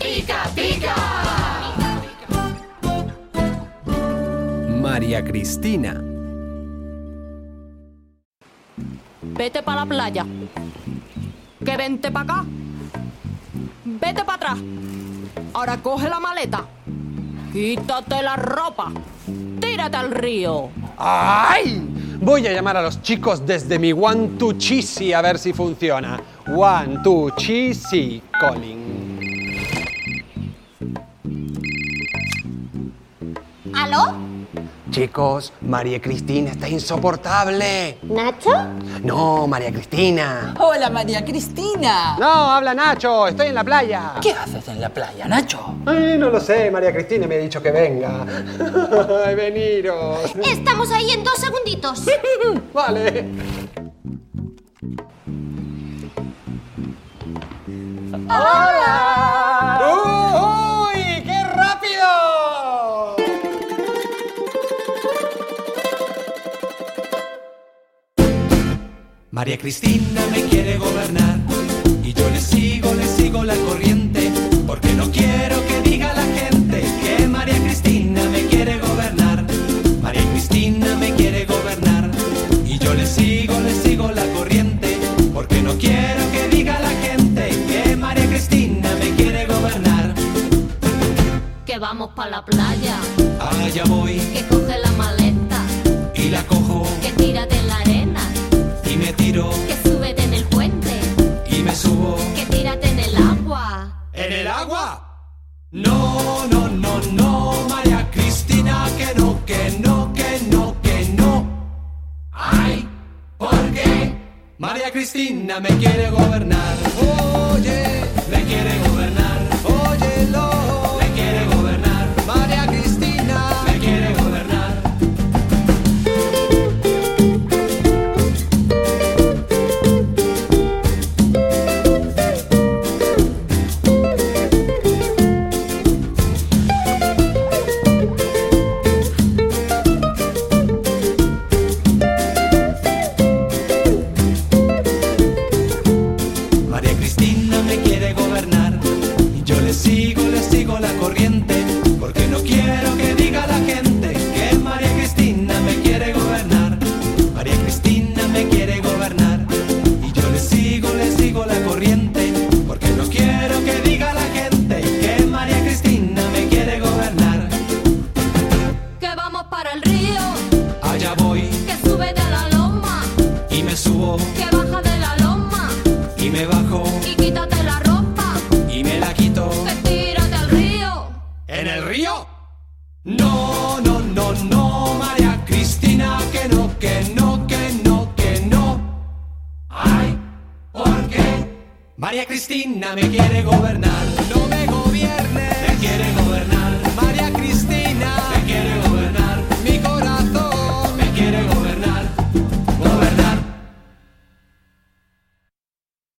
Pica, pica. María Cristina. Vete para la playa. Que vente para acá. Vete para atrás. Ahora coge la maleta. Quítate la ropa. Tírate al río. ¡Ay! Voy a llamar a los chicos desde mi One Two Cheesy a ver si funciona. One Two Cheesy calling. ¿Aló? Chicos, María Cristina está insoportable. ¿Nacho? No, María Cristina. Hola María Cristina. No, habla Nacho, estoy en la playa. ¿Qué haces en la playa, Nacho? Ay, no lo sé, María Cristina me ha dicho que venga. Ay, veniros. Estamos ahí en dos segunditos. Vale. ¡Hola! María Cristina me quiere gobernar y yo le sigo, le sigo la corriente porque no quiero que diga la gente que María Cristina me quiere gobernar. María Cristina me quiere gobernar y yo le sigo, le sigo la corriente porque no quiero que diga la gente que María Cristina me quiere gobernar. Que vamos para la playa. Allá voy Que coge la maleta. y la ¿En el agua? No, no, no, no, María Cristina, que no, que no, que no, que no. Ay, ¿por qué? María Cristina me quiere gobernar. Oye, No, no, no, no, María Cristina, que no, que no, que no, que no. Ay, ¿por qué? María Cristina me quiere gobernar.